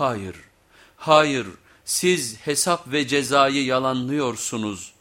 Hayır, hayır siz hesap ve cezayı yalanlıyorsunuz.